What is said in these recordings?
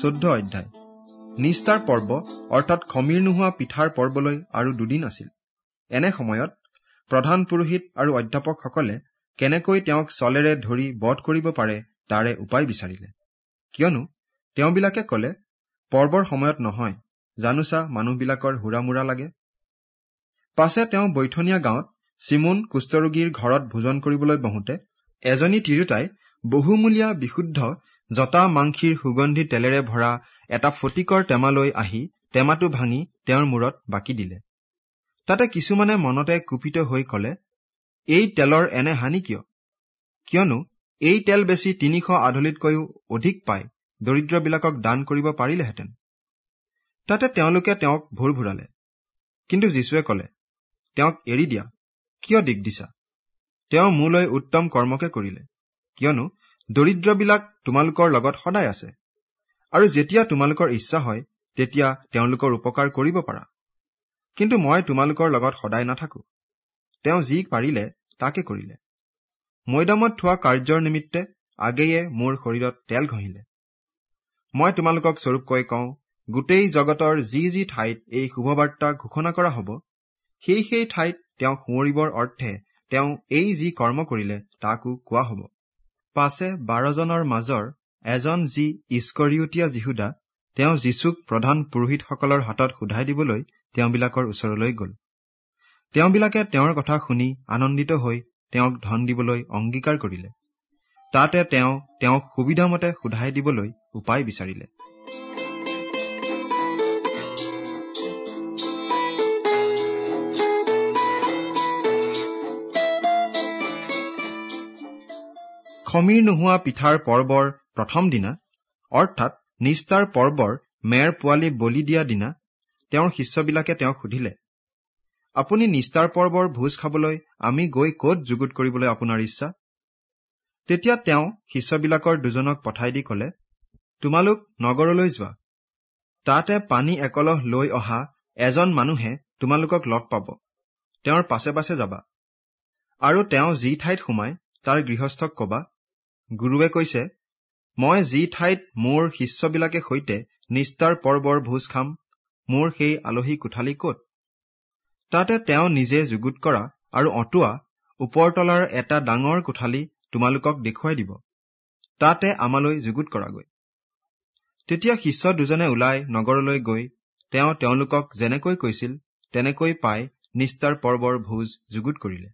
চৈধ্য অধ্যায়। নিষ্ঠাৰ পৰ্ব অৰ্থাৎ খমীৰ নোহোৱা পিঠাৰ পৰ্বলৈ আৰু দুদিন আছিল। এনে সময়ত প্ৰধান পুৰোহিত আৰু অধ্যাপকসকলে কেনেকৈ তেওঁক চলেৰে ধৰি বধ কৰিব পাৰে তাৰে উপায় বিচাৰিলে। কিয়নো তেওঁবিলাকে কলে পৰ্বৰ সময়ত নহয় জানোচা মানুহবিলাকৰ হুৰামোৰা লাগে। পাছে তেওঁ বৈঠনীয়া গাঁৱত চিমুন কুষ্ঠৰোগীৰ ঘৰত ভোজন কৰিবলৈ বহোতে এজনী তিৰোতাই বহুমূলীয়া বিশুদ্ধ জতা মাংসীৰ সুগন্ধি তেলেৰে ভৰা এটা ফটিকৰ টেমালৈ আহি টেমাটো ভাঙি তেওঁৰ মূৰত বাকি দিলে। তাতে কিছুমানে মনতে কুপিত হৈ কলে এই তেলৰ এনে হানি কিয়? কিয়নো এই তেল বেছি তিনিশ আধলিতকৈও অধিক পাই দৰিদ্ৰবিলাকক দান কৰিব পাৰিলেহেঁতেন তাতে তেওঁলোকে তেওঁক ভোৰ ভুৰালে। কিন্তু যীশুৱে কলে তেওঁক এৰি দিয়া কিয় দিগ দিছা? তেওঁ মোলৈ উত্তম কৰ্মকে কৰিলে কিয়নো দৰিদ্ৰবিলাক তোমালোকৰ লগত সদায় আছে। আৰু যেতিয়া তোমালোকৰ ইচ্ছা হয় তেতিয়া তেওঁলোকৰ উপকাৰ কৰিব পাৰা। কিন্তু মই তোমালোকৰ লগত সদায় নাথাকো। তেওঁ যি পাৰিলে তাকে কৰিলে। মৈদামত থোৱা কাৰ্যৰ নিমিত্তে আগেয়ে মোৰ শৰীৰত তেল ঘঁহিলে। মই তোমালোকক স্বৰূপকৈ কওঁ গোটেই জগতৰ যি যি ঠাইত এই শুভবাৰ্তা ঘোষণা কৰা হব সেই সেই ঠাইত তেওঁক সোঁৱৰিবৰ অৰ্থে তেওঁ এই যি কৰ্ম কৰিলে তাকো কোৱা হব। পাছে বাৰজনৰ মাজৰ এজন যি ইস্কৰিয়তীয়া যীহুদা তেওঁ যীচুক প্ৰধান পুৰোহিতসকলৰ হাতত সোধাই দিবলৈ তেওঁবিলাকৰ ওচৰলৈ গল। তেওঁবিলাকে তেওঁৰ কথা শুনি আনন্দিত হৈ তেওঁক ধন দিবলৈ অংগীকাৰ কৰিলে। তাতে তেওঁ তেওঁক সুবিধামতে সোধাই দিবলৈ উপায় বিচাৰিলে। খমীৰ নোহোৱা পিঠাৰ পৰ্বৰ প্ৰথম দিনা অৰ্থাৎ নিষ্ঠাৰ পৰ্বৰ মেৰ পোৱালি বলি দিয়া দিনা তেওঁৰ শিষ্যবিলাকে তেওঁক সুধিলে আপুনি নিষ্ঠাৰ পৰ্বৰ ভোজ খাবলৈ আমি গৈ কত যুগুত কৰিবলৈ আপোনাৰ ইচ্ছা? তেতিয়া তেওঁ শিষ্যবিলাকৰ দুজনক পঠাই দি কলে তোমালোক নগৰলৈ যোৱা। তাতে পানী একলহ লৈ অহা এজন মানুহে তোমালোকক লগ পাব। তেওঁৰ পাছে পাছে যাবা। আৰু তেওঁ যি ঠাইত সোমাই তাৰ গৃহস্থক কবা গুৰুৱে কৈছে মই যি ঠাইত মোৰ শিষ্যবিলাকে সৈতে নিষ্ঠাৰ পৰ্বৰ ভোজ খাম মোৰ সেই আলহী কোঠালি কত? তাতে তেওঁ নিজে যুগুত কৰা আৰু অঁতোৱা ওপৰতলাৰ এটা ডাঙৰ কোঠালি তোমালোকক দেখুৱাই দিব। তাতে আমালৈ যুগুত কৰাগৈ। তেতিয়া শিষ্য দুজনে ওলাই নগৰলৈ গৈ তেওঁ তেওঁলোকক যেনেকৈ কৈছিল তেনেকৈ পাই নিষ্ঠাৰ পৰ্বৰ ভোজ যুগুত কৰিলে।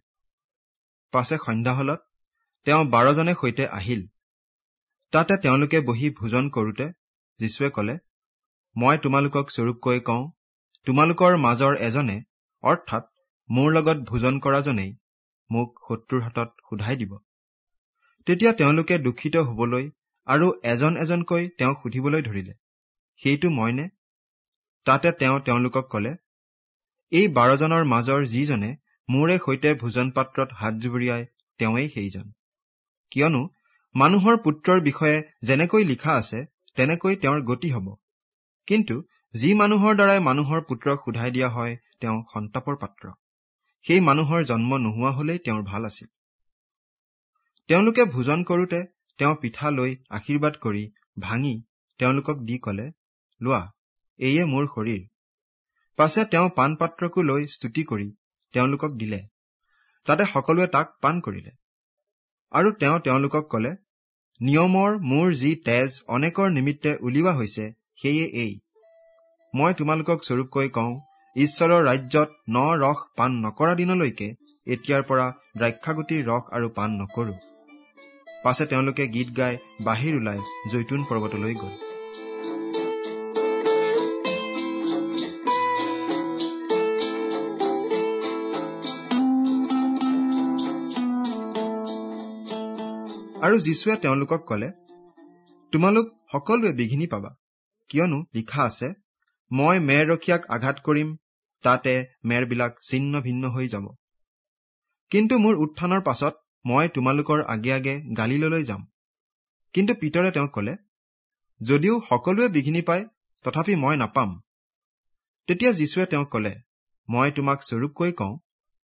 পাছে সন্ধ্যা হলত তেওঁ বাৰজনে সৈতে আহিল। তাতে তেওঁলোকে বহি ভোজন কৰোতে যীশুৱে কলে মই তোমালোকক স্বৰূপকৈ কওঁ তোমালোকৰ মাজৰ এজনে অৰ্থাৎ মোৰ লগত ভোজন কৰাজনেই মোক শত্ৰুৰ হাতত সোধাই দিব। তেতিয়া তেওঁলোকে দূষিত হবলৈ আৰু এজন এজনকৈ তেওঁক সুধিবলৈ ধৰিলে সেইটো মইনে? তাতে তেওঁ তেওঁলোকক কলে এই বাৰজনৰ মাজৰ যিজনে মোৰে সৈতে ভোজন পাত্ৰত হাত জুবুৰিয়াই তেওঁৱেই সেইজন। কিয়নো মানুহৰ পুত্ৰৰ বিষয়ে যেনেকৈ লিখা আছে তেনেকৈ তেওঁৰ গতি হব। কিন্তু যি মানুহৰ দ্বাৰাই মানুহৰ পুত্ৰক সোধাই দিয়া হয় তেওঁ সন্তাপৰ পাত্ৰ। সেই মানুহৰ জন্ম নোহোৱা হলেই তেওঁৰ ভাল আছিল। তেওঁলোকে ভোজন কৰোতে তেওঁ পিঠা লৈ আশীৰ্বাদ কৰি ভাঙি তেওঁলোকক দি কলে লোৱা এইয়ে মোৰ শৰীৰ। পাছে তেওঁ পাণ পাত্ৰকো লৈ স্তুতি কৰি তেওঁলোকক দিলে। তাতে সকলোৱে তাক পাণ কৰিলে। আৰু তেওঁ তেওঁলোকক কলে নিয়মৰ মোৰ যি তেজ অনেকৰ নিমিত্তে উলিওৱা হৈছে সেয়ে এই। মই তোমালোকক স্বৰূপকৈ কওঁ ঈশ্বৰৰ ৰাজ্যত ন ৰস পাণ নকৰা দিনলৈকে এতিয়াৰ পৰা দ্ৰাক্ষাগুটিৰ ৰস আৰু পাণ নকৰো। পাছে তেওঁলোকে গীত গাই বাহিৰ ওলাই জৈতুন পৰ্বতলৈ গল। আৰু যীশুৱে তেওঁলোকক কলে তোমালোক সকলোৱে বিঘিনি পাবা। কিয়নো লিখা আছে মই মেৰৰখীয়াক আঘাত কৰিম তাতে মেৰবিলাক ছিন্ন ভিন্ন হৈ যাব। কিন্তু মোৰ উত্থানৰ পাছত মই তোমালোকৰ আগে আগে গালিললৈ যাম। কিন্তু পিতৰে তেওঁক কলে যদিও সকলোৱে বিঘিনি পায় তথাপি মই নাপাম। তেতিয়া যীশুৱে তেওঁক কলে মই তোমাক স্বৰূপকৈ কওঁ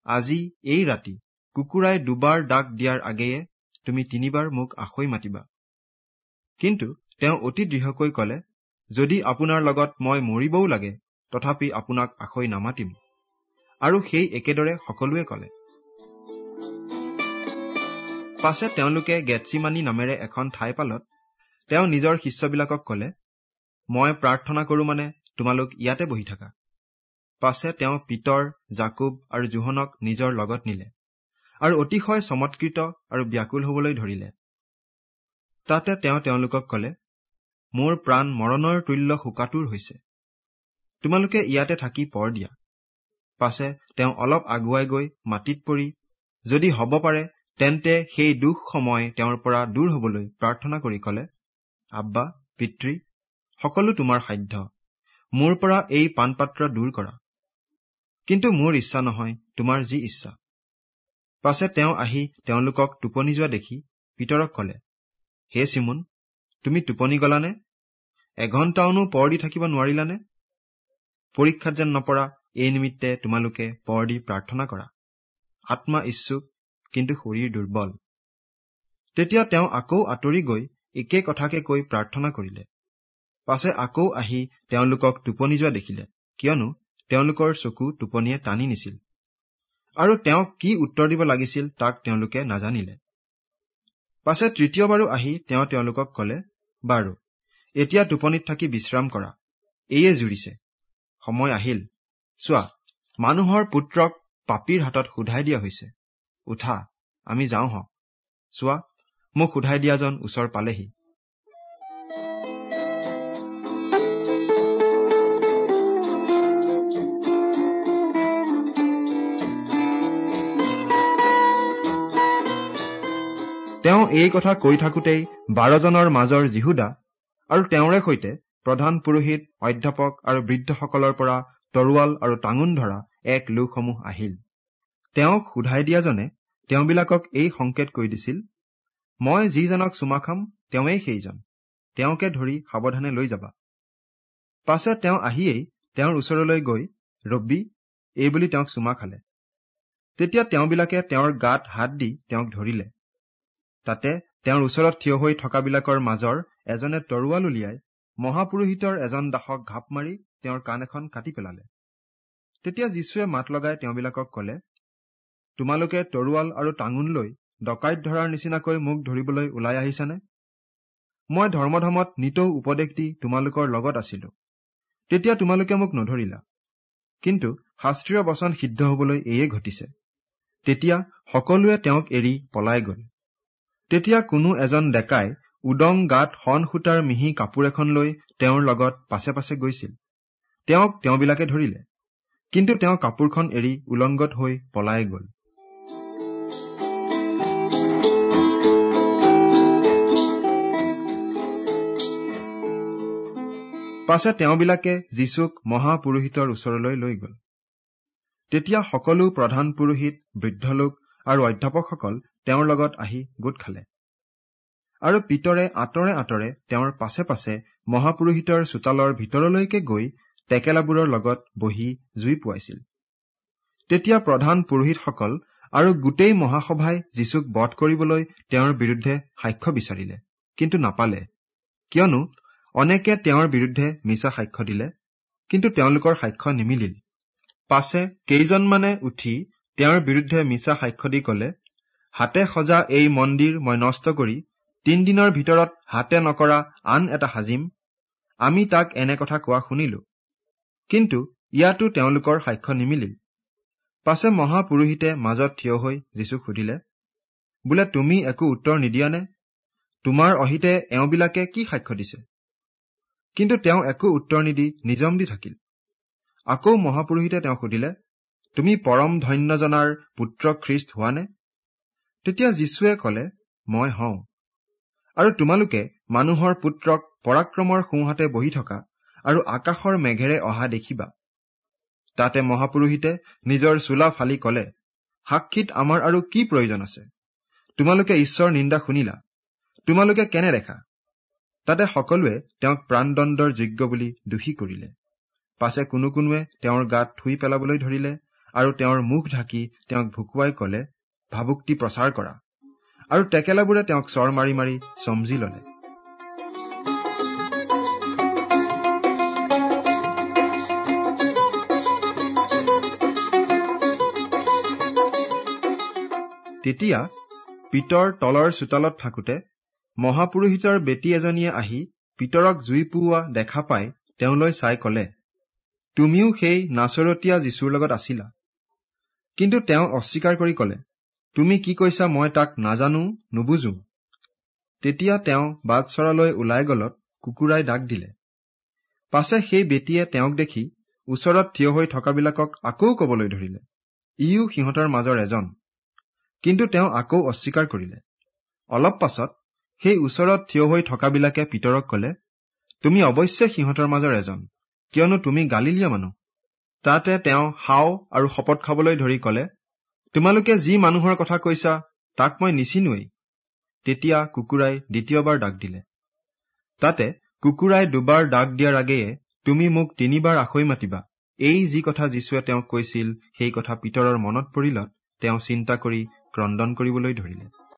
আজি এই ৰাতি কুকুৰাই দুবাৰ ডাক দিয়াৰ আগেয়ে তুমি তিনিবাৰ মোক আখৈ মাতিবা। কিন্তু তেওঁ অতি দৃঢ়কৈ কলে যদি আপোনাৰ লগত মই মৰিবও লাগে তথাপি আপোনাক আখৈ নামাতিম। আৰু সেই একেদৰে সকলোৱে কলে। পাছে তেওঁলোকে গেটচিমানি নামেৰে এখন ঠাই পালত তেওঁ নিজৰ শিষ্যবিলাকক কলে মই প্ৰাৰ্থনা কৰো মানে তোমালোক ইয়াতে বহি থাকা। পাছে তেওঁ পিতৰ জাকুব আৰু জোহনক নিজৰ লগত নিলে। আৰু অতিশয় চমৎকৃত আৰু ব্যাকুল হবলৈ ধৰিলে। তাতে তেওঁ তেওঁলোকক কলে মোৰ প্ৰাণ মৰণৰ তুল্য শোকাতুৰ হৈছে। তোমালোকে ইয়াতে থাকি পৰ দিয়া। পাছে তেওঁ অলপ আগুৱাই গৈ মাটিত পৰি যদি হব পাৰে তেন্তে সেই দুখ সময় তেওঁৰ পৰা দূৰ হবলৈ প্ৰাৰ্থনা কৰি কলে আব্বা পিতৃ সকলো তোমাৰ সাধ্য। মোৰ পৰা এই পাণপাত্ৰ দূৰ কৰা। কিন্তু মোৰ ইচ্ছা নহয় তোমাৰ যি ইচ্ছা। পাছে তেওঁ আহি তেওঁলোকক টোপনি যোৱা দেখি পিতৰক কলে হে চিমোন তুমি টোপনি গলানে? এঘণ্টাওনো পৰ দি থাকিব নোৱাৰিলানে? পৰীক্ষাত যেন নপৰা এই নিমিত্তে তোমালোকে পৰ দি প্ৰাৰ্থনা কৰা। আত্মা ইচ্ছুক কিন্তু শৰীৰ দুৰ্বল। তেতিয়া তেওঁ আকৌ আঁতৰি গৈ একে কথাকে কৈ প্ৰাৰ্থনা কৰিলে। পাছে আকৌ আহি তেওঁলোকক টোপনি যোৱা দেখিলে কিয়নো তেওঁলোকৰ চকু টোপনিয়ে টানি নিছিল। আৰু তেওঁক কি উত্তৰ দিব লাগিছিল তাক তেওঁলোকে নাজানিলে। পাছে তৃতীয়বাৰো আহি তেওঁ তেওঁলোকক কলে বাৰু এতিয়া টোপনিত থাকি বিশ্ৰাম কৰা। এয়ে জুৰিছে। সময় আহিল। চোৱা মানুহৰ পুত্ৰক পাপীৰ হাতত সোধাই দিয়া হৈছে। উঠা আমি যাওঁ হওক চোৱা মোক সোধাই দিয়াজন ওচৰ পালেহি। তেওঁ এই কথা কৈ থাকোতেই বাৰজনৰ মাজৰ যীহুদা আৰু তেওঁৰে সৈতে প্ৰধান পুৰোহিত অধ্যাপক আৰু বৃদ্ধসকলৰ পৰা তৰোৱাল আৰু টাঙোন ধৰা এক লোকসমূহ আহিল। তেওঁক সোধাই দিয়াজনে তেওঁবিলাকক এই সংকেত কৈ দিছিল মই যিজনক চুমা খাম তেওঁৱেই সেইজন। তেওঁকে ধৰি সাৱধানে লৈ যাবা পাছে তেওঁ আহিয়েই তেওঁৰ ওচৰলৈ গৈ ৰব্বী এইবুলি তেওঁক চুমা খালে তেতিয়া তেওঁবিলাকে তেওঁৰ গাত হাত দি তেওঁক ধৰিলে। তাতে তেওঁৰ ওচৰত থিয় হৈ থকাবিলাকৰ মাজৰ এজনে তৰোৱাল উলিয়াই মহাপুৰোহিতৰ এজন দাসক ঘাপ মাৰি তেওঁৰ কাণ এখন কাটি পেলালে। তেতিয়া যীশুৱে মাত লগাই তেওঁবিলাকক কলে তোমালোকে তৰোৱাল আৰু টাঙোন লৈ ডকাইত ধৰাৰ নিচিনাকৈ মোক ধৰিবলৈ ওলাই আহিছানে? মই ধৰ্মধমত নিতৌ উপদেশ দি তোমালোকৰ লগত আছিলো। তেতিয়া তোমালোকে মোক নধৰিলা। কিন্তু শাস্ত্ৰীয় বচন সিদ্ধ হবলৈ এয়ে ঘটিছে। তেতিয়া সকলোৱে তেওঁক এৰি পলাই গল। তেতিয়া কোনো এজন ডেকাই উদং গাত শন সূতাৰ মিহি কাপোৰ এখন লৈ তেওঁৰ লগত পাছে পাছে গৈছিল। তেওঁক তেওঁবিলাকে ধৰিলে। কিন্তু তেওঁ কাপোৰখন এৰি উলংগত হৈ পলাই গল। পাছে তেওঁবিলাকে যীচুক মহাপুৰোহিতৰ ওচৰলৈ লৈ গল। তেতিয়া সকলো প্ৰধান পুৰোহিত বৃদ্ধ লোক আৰু অধ্যাপকসকল তেওঁৰ লগত আহি গোট খালে। আৰু পিতৰে আঁতৰে আঁতৰে তেওঁৰ পাছে পাছে মহাপুৰোহিতৰ চোতালৰ ভিতৰলৈকে গৈ টেকেলাবোৰৰ লগত বহি জুই পোৱাইছিল। তেতিয়া প্ৰধান পুৰোহিতসকল আৰু গোটেই মহাসভাই যীচুক বধ কৰিবলৈ তেওঁৰ বিৰুদ্ধে সাক্ষ্য বিচাৰিলে কিন্তু নাপালে। কিয়নো অনেকে তেওঁৰ বিৰুদ্ধে মিছা সাক্ষ্য দিলে কিন্তু তেওঁলোকৰ সাক্ষ্য নিমিলিল। পাছে কেইজনমানে উঠি তেওঁৰ বিৰুদ্ধে মিছা সাক্ষ্য দি কলে হাতে সজা এই মন্দিৰ মই নষ্ট কৰি তিনদিনৰ ভিতৰত হাতে নকৰা আন এটা সাজিম আমি তাক এনে কথা কোৱা শুনিলো। কিন্তু ইয়াতো তেওঁলোকৰ সাক্ষ্য নিমিলিল। পাছে মহাপুৰোহিতে মাজত থিয় হৈ যীচুক সুধিলে বোলে তুমি একো উত্তৰ নিদিয়ানে? তোমাৰ অহিতে এওঁবিলাকে কি সাক্ষ্য দিছে? কিন্তু তেওঁ একো উত্তৰ নিদি নিজম দি থাকিল। আকৌ মহাপুৰোহিতে তেওঁ সুধিলে তুমি পৰম ধন্যজনাৰ পুত্ৰ খ্ৰীষ্ট হোৱা নে তেতিয়া যীশুৱে কলে মই হওঁ। আৰু তোমালোকে মানুহৰ পুত্ৰক পৰাক্ৰমৰ সোঁহাতে বহি থকা আৰু আকাশৰ মেঘেৰে অহা দেখিবা। তাতে মহাপুৰোহিতে নিজৰ চোলা ফালি কলে সাক্ষীত আমাৰ আৰু কি প্ৰয়োজন আছে? তোমালোকে ঈশ্বৰ নিন্দা শুনিলা। তোমালোকে কেনে দেখা? তাতে সকলোৱে তেওঁক প্ৰাণদণ্ডৰ যোগ্য বুলি দোষী কৰিলে। পাছে কোনো কোনোৱে তেওঁৰ গাত থুই পেলাবলৈ ধৰিলে আৰু তেওঁৰ মুখ ঢাকি তেওঁক ভুকুৱাই কলে ভাবুকটি প্ৰচাৰ কৰা। আৰু টেকেলাবোৰে তেওঁক চৰ মাৰি মাৰি চমজি ললে। তেতিয়া পিতৰ তলৰ চোতালত থাকোঁতে মহাপুৰোহিতৰ বেটী এজনীয়ে আহি পিতৰক জুই পুওৱা দেখা পাই তেওঁলৈ চাই কলে তুমিও সেই নাচৰতীয়া যীশুৰ লগত আছিলা। কিন্তু তেওঁ অস্বীকাৰ কৰি কলে তুমি কি কৈছা মই তাক নাজানো নুবুজো। তেতিয়া তেওঁ বাটচৰালৈ ওলাই গলত কুকুৰাই ডাক দিলে। পাছে সেই বেটীয়ে তেওঁক দেখি ওচৰত থিয় হৈ থকাবিলাকক আকৌ কবলৈ ধৰিলে। ইও সিহঁতৰ মাজৰ এজন। কিন্তু তেওঁ আকৌ অস্বীকাৰ কৰিলে। অলপ পাছত সেই ওচৰত থিয় হৈ থকাবিলাকে পিতৰক কলে তুমি অৱশ্যে সিহঁতৰ মাজৰ এজন কিয়নো তুমি গালিলীয়া মানুহ। তাতে তেওঁ হাও আৰু শপত খাবলৈ ধৰি কলে তোমালোকে যি মানুহৰ কথা কৈছা তাক মই নিচিনোৱেই। তেতিয়া কুকুৰাই দ্বিতীয়বাৰ ডাক দিলে। তাতে কুকুৰাই দুবাৰ ডাক দিয়াৰ আগেয়ে তুমি মোক তিনিবাৰ আখৈ মাতিবা। এই যি কথা যীশুৱে তেওঁক কৈছিল সেই কথা পিতৰৰ মনত পৰিলত তেওঁ চিন্তা কৰি ক্ৰদন কৰিবলৈ ধৰিলে।